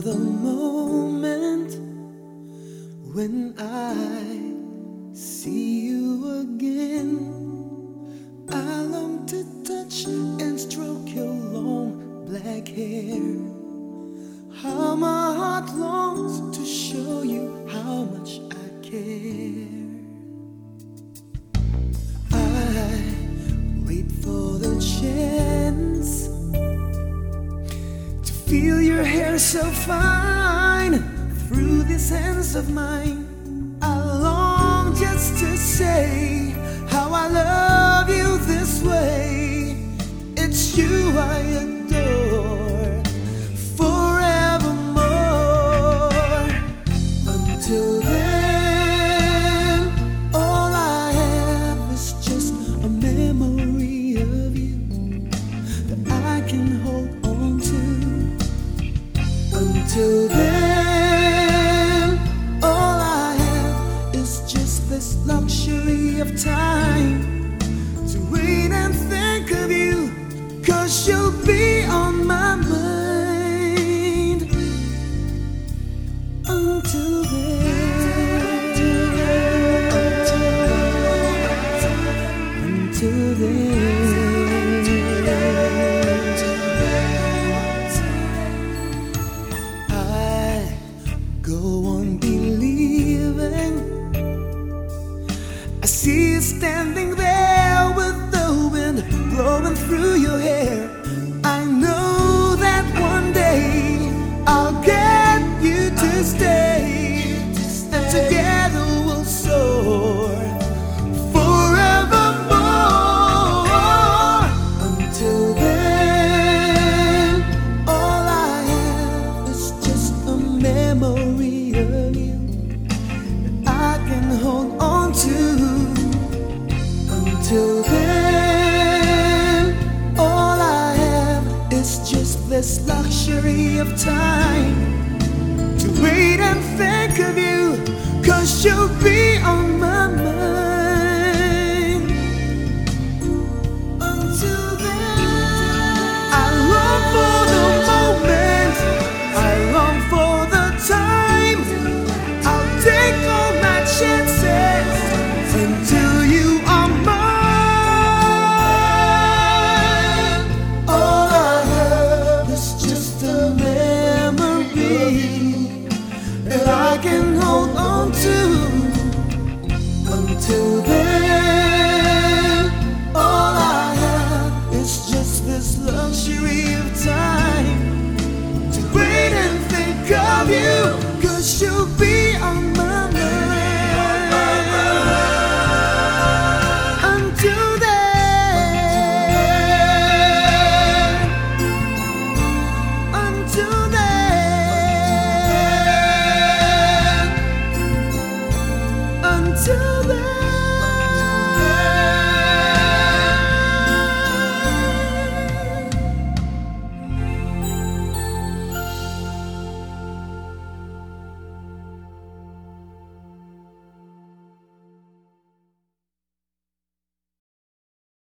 for the moment when I see you again. I long to touch and stroke your long black hair. How my heart longs to show you how much I care. Feel your hair so fine through these hands of mine. I long just to say Until then, all I have is just this luxury of time to wait and think of you, cause you'll be on I see you standing there with the wind blowing through this luxury of time to wait and think of you, cause you'll be. this luxury of time.